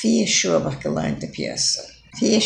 Fear seo bach go na piasa. Fi